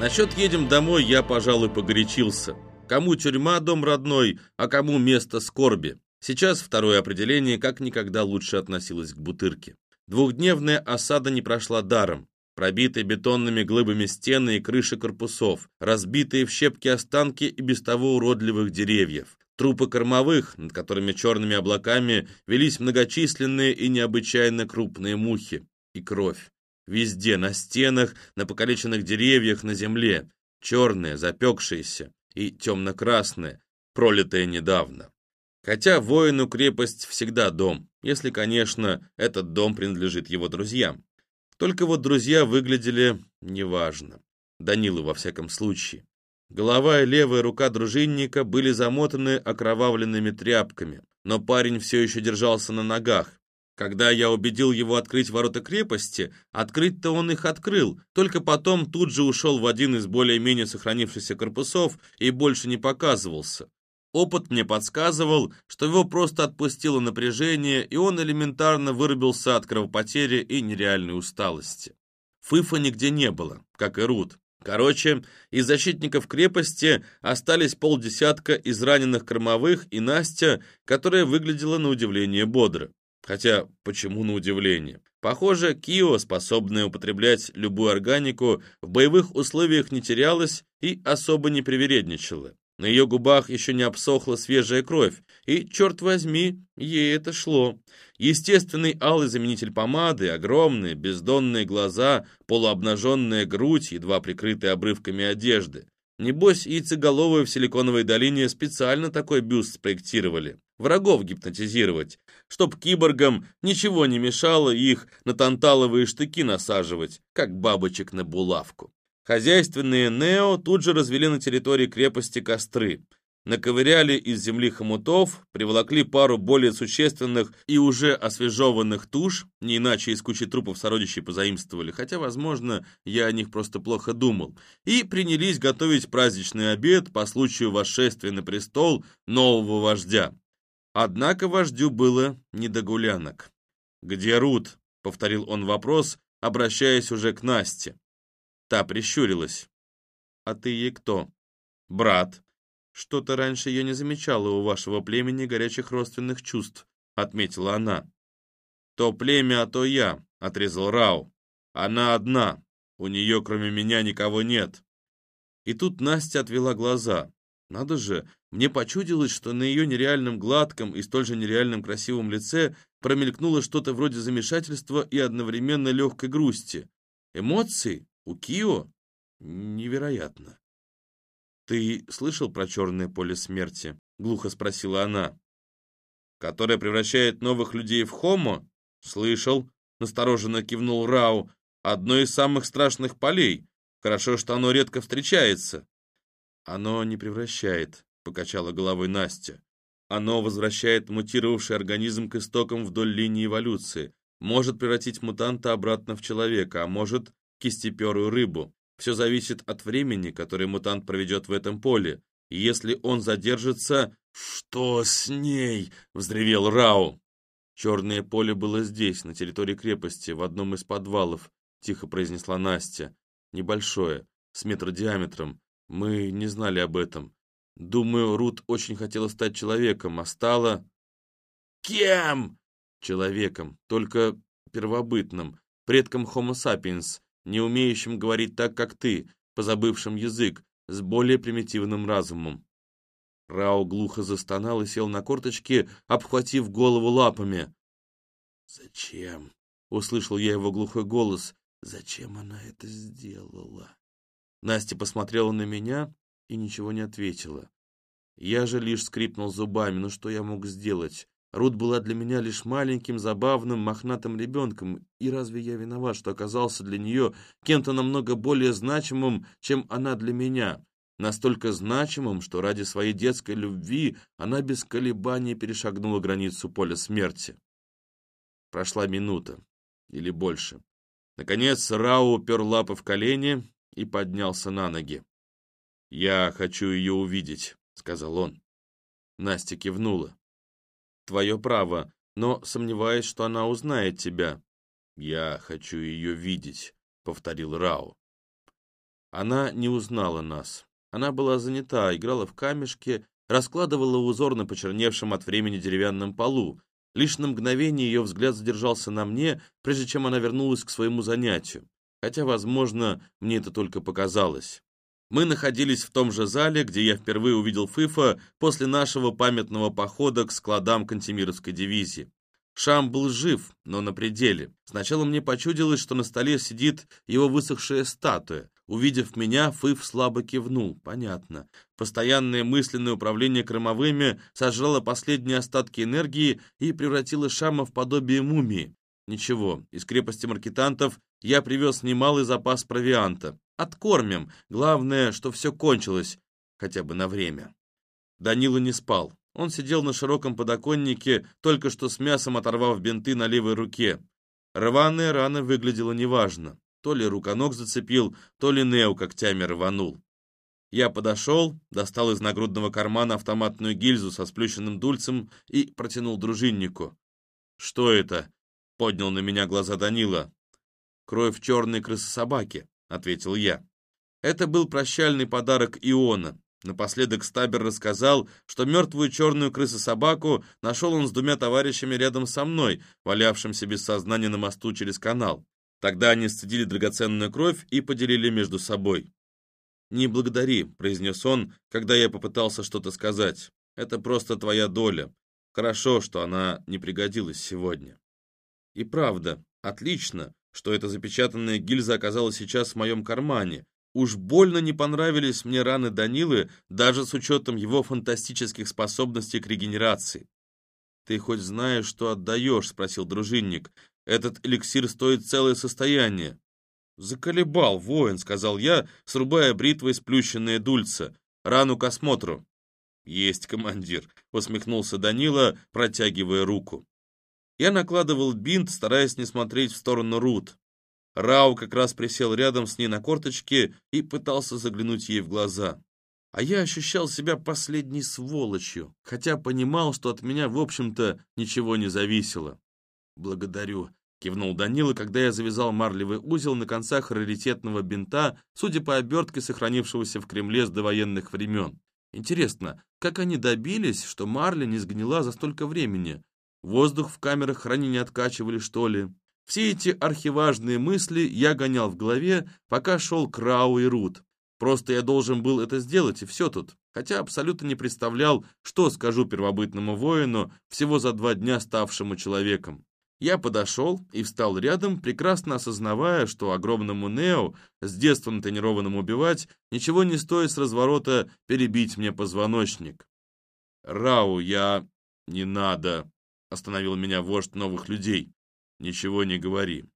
Насчет едем домой я, пожалуй, погорячился. Кому тюрьма, дом родной, а кому место скорби. Сейчас второе определение как никогда лучше относилось к Бутырке. Двухдневная осада не прошла даром. Пробитые бетонными глыбами стены и крыши корпусов, разбитые в щепки останки и без того уродливых деревьев, трупы кормовых, над которыми черными облаками велись многочисленные и необычайно крупные мухи, и кровь. Везде, на стенах, на покалеченных деревьях, на земле, черные, запекшиеся и темно-красные, пролитые недавно. Хотя воину крепость всегда дом, если, конечно, этот дом принадлежит его друзьям. Только вот друзья выглядели неважно. Данилы во всяком случае. Голова и левая рука дружинника были замотаны окровавленными тряпками, но парень все еще держался на ногах. Когда я убедил его открыть ворота крепости, открыть-то он их открыл, только потом тут же ушел в один из более-менее сохранившихся корпусов и больше не показывался. Опыт мне подсказывал, что его просто отпустило напряжение, и он элементарно вырубился от кровопотери и нереальной усталости. Фыфа нигде не было, как и Рут. Короче, из защитников крепости остались полдесятка израненных кормовых и Настя, которая выглядела на удивление бодро. Хотя, почему на удивление? Похоже, Кио, способная употреблять любую органику, в боевых условиях не терялась и особо не привередничала. На ее губах еще не обсохла свежая кровь, и, черт возьми, ей это шло. Естественный алый заменитель помады, огромные бездонные глаза, полуобнаженная грудь, едва прикрытая обрывками одежды. Небось, яйцеголовые в Силиконовой долине специально такой бюст спроектировали. Врагов гипнотизировать, чтоб киборгам ничего не мешало их на танталовые штыки насаживать, как бабочек на булавку. Хозяйственные Нео тут же развели на территории крепости костры, наковыряли из земли хомутов, приволокли пару более существенных и уже освежеванных туш, не иначе из кучи трупов сородичей позаимствовали, хотя, возможно, я о них просто плохо думал, и принялись готовить праздничный обед по случаю восшествия на престол нового вождя. Однако вождю было не до гулянок. «Где Рут?» — повторил он вопрос, обращаясь уже к Насте. Та прищурилась. «А ты ей кто?» «Брат». «Что-то раньше я не замечала у вашего племени горячих родственных чувств», — отметила она. «То племя, а то я», — отрезал Рау. «Она одна. У нее, кроме меня, никого нет». И тут Настя отвела глаза. Надо же, мне почудилось, что на ее нереальном гладком и столь же нереальном красивом лице промелькнуло что-то вроде замешательства и одновременно легкой грусти. Эмоции? У Кио? Невероятно. «Ты слышал про черное поле смерти?» — глухо спросила она. «Которое превращает новых людей в хомо?» «Слышал», — настороженно кивнул Рау. «Одно из самых страшных полей. Хорошо, что оно редко встречается». «Оно не превращает», — покачала головой Настя. «Оно возвращает мутировавший организм к истокам вдоль линии эволюции. Может превратить мутанта обратно в человека, а может кистеперую рыбу. Все зависит от времени, которое мутант проведет в этом поле. И если он задержится... «Что с ней?» — взревел Рау. «Черное поле было здесь, на территории крепости, в одном из подвалов», — тихо произнесла Настя. «Небольшое, с метр диаметром. Мы не знали об этом. Думаю, Рут очень хотела стать человеком, а стала...» «Кем?» «Человеком, только первобытным, предком Homo sapiens, не умеющим говорить так, как ты, позабывшим язык, с более примитивным разумом. Рао глухо застонал и сел на корточки, обхватив голову лапами. «Зачем?» — услышал я его глухой голос. «Зачем она это сделала?» Настя посмотрела на меня и ничего не ответила. Я же лишь скрипнул зубами. Ну что я мог сделать? Рут была для меня лишь маленьким, забавным, мохнатым ребенком, и разве я виноват, что оказался для нее кем-то намного более значимым, чем она для меня? Настолько значимым, что ради своей детской любви она без колебаний перешагнула границу поля смерти. Прошла минута, или больше. Наконец Рау упер лапы в колени и поднялся на ноги. «Я хочу ее увидеть», — сказал он. Настя кивнула твое право, но сомневаюсь, что она узнает тебя». «Я хочу ее видеть», — повторил Рао. Она не узнала нас. Она была занята, играла в камешки, раскладывала узор на почерневшем от времени деревянном полу. Лишь на мгновение ее взгляд задержался на мне, прежде чем она вернулась к своему занятию. Хотя, возможно, мне это только показалось. Мы находились в том же зале, где я впервые увидел Фифа после нашего памятного похода к складам Кантемировской дивизии. Шам был жив, но на пределе. Сначала мне почудилось, что на столе сидит его высохшая статуя. Увидев меня, Фыф слабо кивнул. Понятно. Постоянное мысленное управление кромовыми сожрало последние остатки энергии и превратило Шама в подобие мумии. Ничего, из крепости маркетантов я привез немалый запас провианта. Откормим. Главное, что все кончилось, хотя бы на время. Данила не спал. Он сидел на широком подоконнике, только что с мясом оторвав бинты на левой руке. Рваная рана выглядела неважно. То ли руконог зацепил, то ли Нео когтями рванул. Я подошел, достал из нагрудного кармана автоматную гильзу со сплющенным дульцем и протянул дружиннику. «Что это?» — поднял на меня глаза Данила. «Кровь черной крысы-собаки», — ответил я. Это был прощальный подарок Иона. Напоследок Стабер рассказал, что мертвую черную крысу-собаку нашел он с двумя товарищами рядом со мной, валявшимся без сознания на мосту через канал. Тогда они сцедили драгоценную кровь и поделили между собой. «Не благодари», — произнес он, когда я попытался что-то сказать. «Это просто твоя доля. Хорошо, что она не пригодилась сегодня». И правда, отлично, что эта запечатанная гильза оказалась сейчас в моем кармане. Уж больно не понравились мне раны Данилы, даже с учетом его фантастических способностей к регенерации. «Ты хоть знаешь, что отдаешь?» — спросил дружинник. Этот эликсир стоит целое состояние. «Заколебал, воин», — сказал я, срубая бритвой сплющенные дульца. «Рану к осмотру». «Есть, командир», — усмехнулся Данила, протягивая руку. Я накладывал бинт, стараясь не смотреть в сторону Рут. Рау как раз присел рядом с ней на корточке и пытался заглянуть ей в глаза. А я ощущал себя последней сволочью, хотя понимал, что от меня, в общем-то, ничего не зависело. «Благодарю», Кивнул Данила, когда я завязал марлевый узел на концах раритетного бинта, судя по обертке, сохранившегося в Кремле с довоенных времен. Интересно, как они добились, что марля не сгнила за столько времени? Воздух в камерах хранения откачивали, что ли? Все эти архиважные мысли я гонял в голове, пока шел Крау и Рут. Просто я должен был это сделать, и все тут. Хотя абсолютно не представлял, что скажу первобытному воину, всего за два дня ставшему человеком. Я подошел и встал рядом, прекрасно осознавая, что огромному Нео, с детства натренированному убивать, ничего не стоит с разворота перебить мне позвоночник. «Рау, я... не надо», — остановил меня вождь новых людей. «Ничего не говори.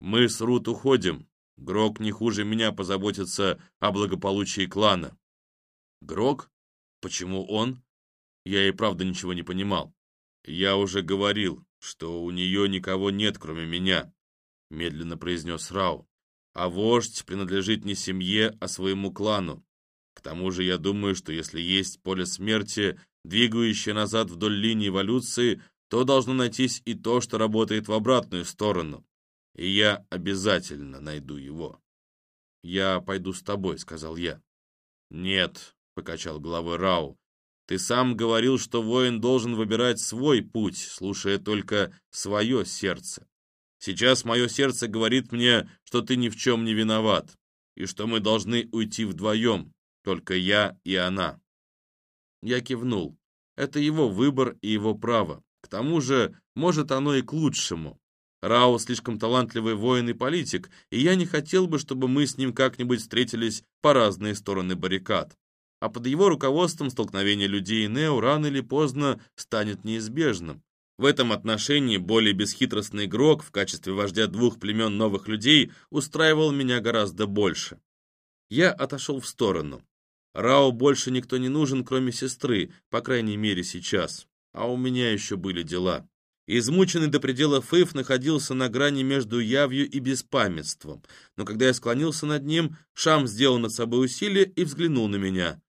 Мы с Рут уходим. Грок не хуже меня позаботится о благополучии клана». «Грок? Почему он?» Я и правда ничего не понимал. «Я уже говорил, что у нее никого нет, кроме меня», — медленно произнес Рау. «А вождь принадлежит не семье, а своему клану. К тому же я думаю, что если есть поле смерти, двигающее назад вдоль линии эволюции, то должно найтись и то, что работает в обратную сторону. И я обязательно найду его». «Я пойду с тобой», — сказал я. «Нет», — покачал головой Рау, ты сам говорил, что воин должен выбирать свой путь, слушая только свое сердце. Сейчас мое сердце говорит мне, что ты ни в чем не виноват, и что мы должны уйти вдвоем, только я и она. Я кивнул. Это его выбор и его право. К тому же, может, оно и к лучшему. Рао слишком талантливый воин и политик, и я не хотел бы, чтобы мы с ним как-нибудь встретились по разные стороны баррикад а под его руководством столкновение людей и Нео рано или поздно станет неизбежным. В этом отношении более бесхитростный игрок в качестве вождя двух племен новых людей устраивал меня гораздо больше. Я отошел в сторону. Рао больше никто не нужен, кроме сестры, по крайней мере сейчас. А у меня еще были дела. Измученный до предела Фейф находился на грани между явью и беспамятством, но когда я склонился над ним, Шам сделал над собой усилие и взглянул на меня.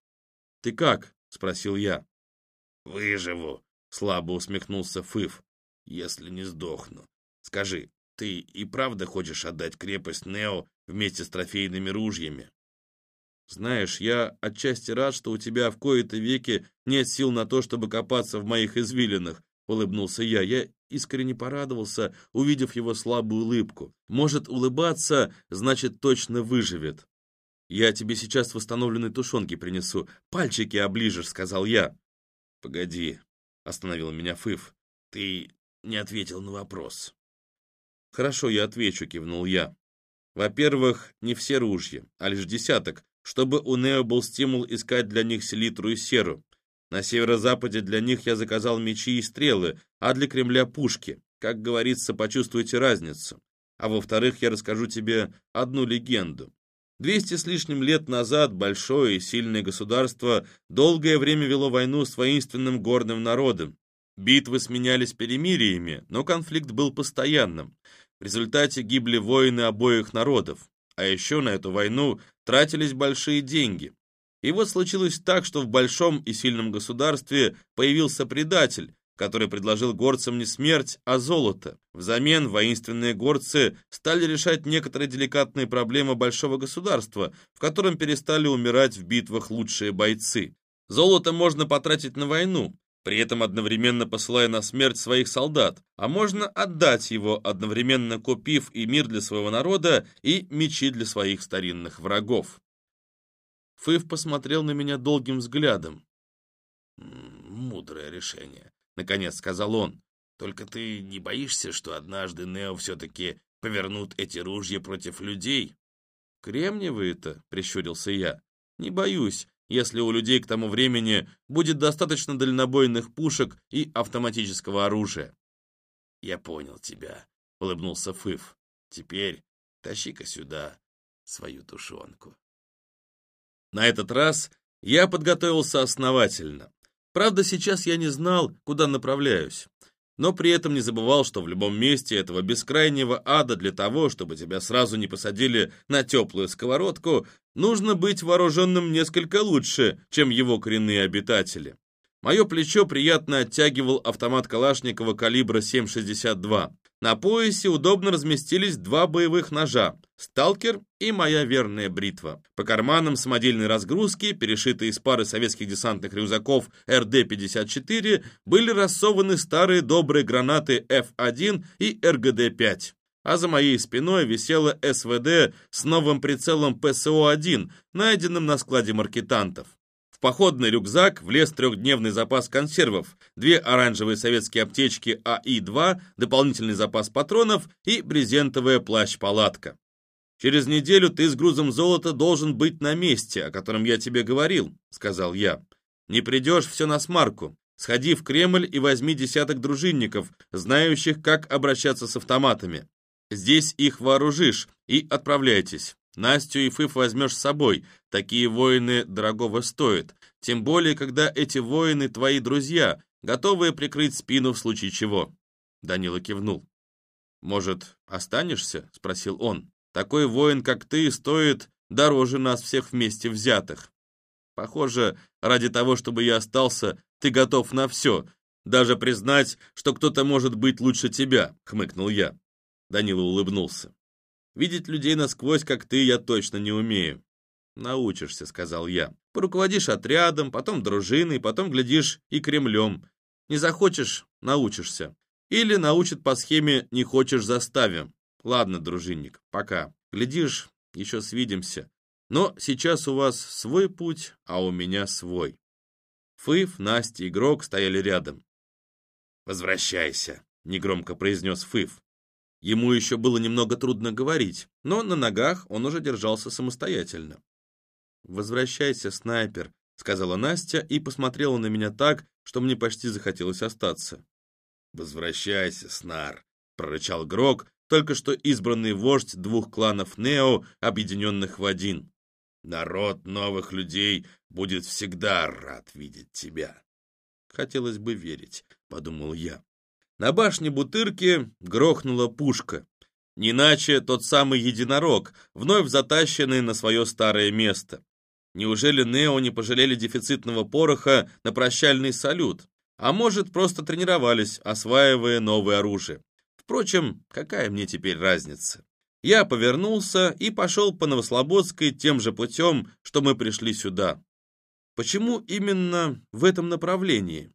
«Ты как?» — спросил я. «Выживу», — слабо усмехнулся Фыф, — «если не сдохну. Скажи, ты и правда хочешь отдать крепость Нео вместе с трофейными ружьями?» Знаешь, я отчасти рад, что у тебя в кои-то веки нет сил на то, чтобы копаться в моих извилинах, улыбнулся я. Я искренне порадовался, увидев его слабую улыбку. Может, улыбаться, значит, точно выживет. «Я тебе сейчас восстановленной тушенки принесу. Пальчики оближешь», — сказал я. «Погоди», — остановил меня Фыф. «Ты не ответил на вопрос». «Хорошо, я отвечу», — кивнул я. «Во-первых, не все ружья, а лишь десяток, чтобы у Нео был стимул искать для них селитру и серу. На северо-западе для них я заказал мечи и стрелы, а для Кремля пушки. Как говорится, почувствуйте разницу. А во-вторых, я расскажу тебе одну легенду. Двести с лишним лет назад большое и сильное государство долгое время вело войну с воинственным горным народом. Битвы сменялись перемириями, но конфликт был постоянным. В результате гибли воины обоих народов. А еще на эту войну тратились большие деньги. И вот случилось так, что в большом и сильном государстве появился предатель, который предложил горцам не смерть, а золото. Взамен воинственные горцы стали решать некоторые деликатные проблемы большого государства, в котором перестали умирать в битвах лучшие бойцы. Золото можно потратить на войну, при этом одновременно посылая на смерть своих солдат, а можно отдать его, одновременно купив и мир для своего народа, и мечи для своих старинных врагов. Фыв посмотрел на меня долгим взглядом. «Мудрое решение. Наконец сказал он. Только ты не боишься, что однажды Нео все-таки повернут эти ружья против людей? Кремниевые-то, прищурился я. Не боюсь, если у людей к тому времени будет достаточно дальнобойных пушек и автоматического оружия. Я понял тебя, улыбнулся Фыф. Теперь тащи-ка сюда свою тушенку. На этот раз я подготовился основательно. Правда, сейчас я не знал, куда направляюсь. Но при этом не забывал, что в любом месте этого бескрайнего ада для того, чтобы тебя сразу не посадили на теплую сковородку, нужно быть вооруженным несколько лучше, чем его коренные обитатели. Мое плечо приятно оттягивал автомат Калашникова калибра 7,62. На поясе удобно разместились два боевых ножа «Сталкер» и «Моя верная бритва». По карманам самодельной разгрузки, перешитые из пары советских десантных рюкзаков РД-54, были рассованы старые добрые гранаты F1 и РГД-5 а за моей спиной висела СВД с новым прицелом ПСО-1, найденным на складе маркетантов. В походный рюкзак влез трехдневный запас консервов, две оранжевые советские аптечки АИ-2, дополнительный запас патронов и брезентовая плащ-палатка. «Через неделю ты с грузом золота должен быть на месте, о котором я тебе говорил», — сказал я. «Не придешь, все на смарку. Сходи в Кремль и возьми десяток дружинников, знающих, как обращаться с автоматами. Здесь их вооружишь и отправляйтесь. Настю и Фыф возьмешь с собой. Такие воины дорогого стоят. Тем более, когда эти воины твои друзья, готовые прикрыть спину в случае чего». Данила кивнул. «Может, останешься?» — спросил он. «Такой воин, как ты, стоит дороже нас всех вместе взятых. Похоже, ради того, чтобы я остался, ты готов на все, даже признать, что кто-то может быть лучше тебя», — хмыкнул я. Данила улыбнулся. Видеть людей насквозь, как ты, я точно не умею. Научишься, сказал я. Поруководишь отрядом, потом дружиной, потом, глядишь, и Кремлем. Не захочешь — научишься. Или научат по схеме «не хочешь — заставим». Ладно, дружинник, пока. Глядишь, еще свидимся. Но сейчас у вас свой путь, а у меня свой. Фыф, Настя и Грок стояли рядом. «Возвращайся», — негромко произнес Фыф. Ему еще было немного трудно говорить, но на ногах он уже держался самостоятельно. «Возвращайся, снайпер», — сказала Настя и посмотрела на меня так, что мне почти захотелось остаться. «Возвращайся, Снар», — прорычал Грок, только что избранный вождь двух кланов Нео, объединенных в один. «Народ новых людей будет всегда рад видеть тебя». «Хотелось бы верить», — подумал я. На башне Бутырки грохнула пушка. Не иначе тот самый единорог, вновь затащенный на свое старое место. Неужели Нео не пожалели дефицитного пороха на прощальный салют? А может, просто тренировались, осваивая новое оружие? Впрочем, какая мне теперь разница? Я повернулся и пошел по Новослободской тем же путем, что мы пришли сюда. Почему именно в этом направлении?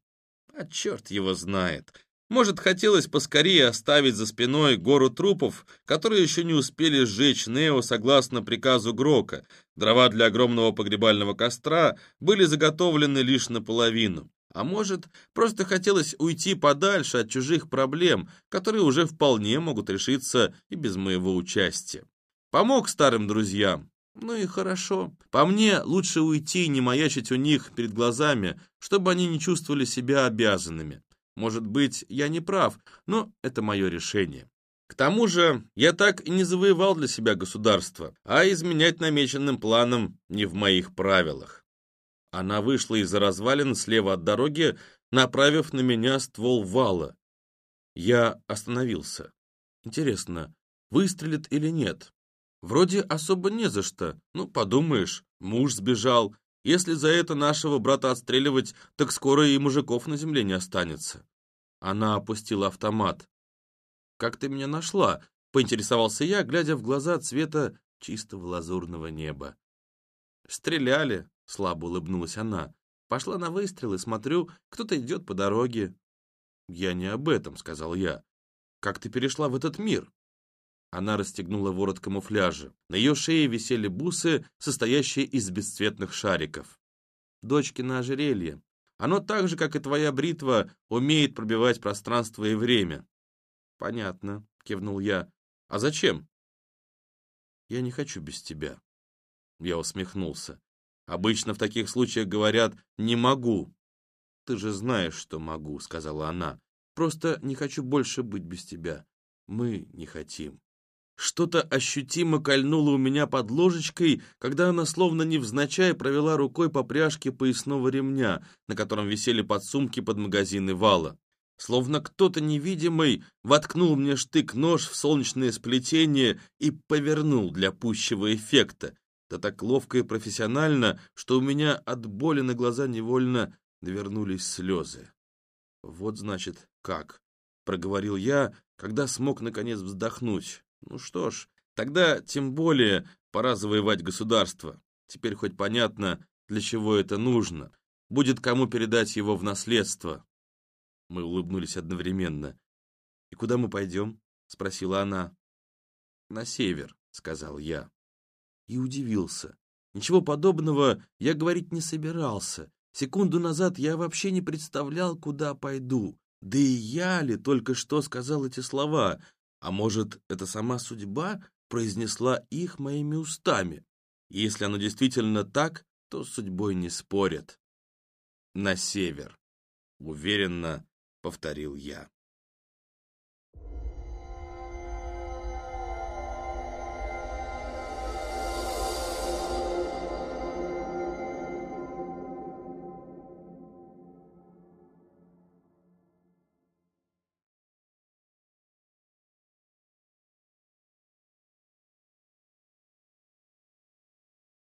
А черт его знает. Может, хотелось поскорее оставить за спиной гору трупов, которые еще не успели сжечь Нео согласно приказу Грока. Дрова для огромного погребального костра были заготовлены лишь наполовину. А может, просто хотелось уйти подальше от чужих проблем, которые уже вполне могут решиться и без моего участия. Помог старым друзьям. Ну и хорошо. По мне, лучше уйти и не маячить у них перед глазами, чтобы они не чувствовали себя обязанными. Может быть, я не прав, но это мое решение. К тому же, я так и не завоевал для себя государство, а изменять намеченным планом не в моих правилах. Она вышла из-за развалин слева от дороги, направив на меня ствол вала. Я остановился. Интересно, выстрелит или нет? Вроде особо не за что. Ну, подумаешь, муж сбежал, если за это нашего брата отстреливать, так скоро и мужиков на земле не останется. Она опустила автомат. «Как ты меня нашла?» — поинтересовался я, глядя в глаза цвета чистого лазурного неба. «Стреляли», — слабо улыбнулась она. «Пошла на выстрелы, смотрю, кто-то идет по дороге». «Я не об этом», — сказал я. «Как ты перешла в этот мир?» Она расстегнула ворот камуфляжа. На ее шее висели бусы, состоящие из бесцветных шариков. «Дочкино ожерелье. Оно так же, как и твоя бритва, умеет пробивать пространство и время». «Понятно», — кивнул я. «А зачем?» «Я не хочу без тебя». Я усмехнулся. «Обычно в таких случаях говорят «не могу». «Ты же знаешь, что могу», — сказала она. «Просто не хочу больше быть без тебя. Мы не хотим». Что-то ощутимо кольнуло у меня под ложечкой, когда она словно невзначай провела рукой по пряжке поясного ремня, на котором висели подсумки под магазины вала. Словно кто-то невидимый воткнул мне штык-нож в солнечное сплетение и повернул для пущего эффекта. Да так ловко и профессионально, что у меня от боли на глаза невольно навернулись слезы. «Вот, значит, как», — проговорил я, когда смог наконец вздохнуть. Ну что ж, тогда тем более пора завоевать государство. Теперь хоть понятно, для чего это нужно. Будет кому передать его в наследство. Мы улыбнулись одновременно. «И куда мы пойдем?» — спросила она. «На север», — сказал я. И удивился. Ничего подобного я говорить не собирался. Секунду назад я вообще не представлял, куда пойду. Да и я ли только что сказал эти слова? А может, это сама судьба произнесла их моими устами? Если оно действительно так, то с судьбой не спорят. На север, уверенно повторил я.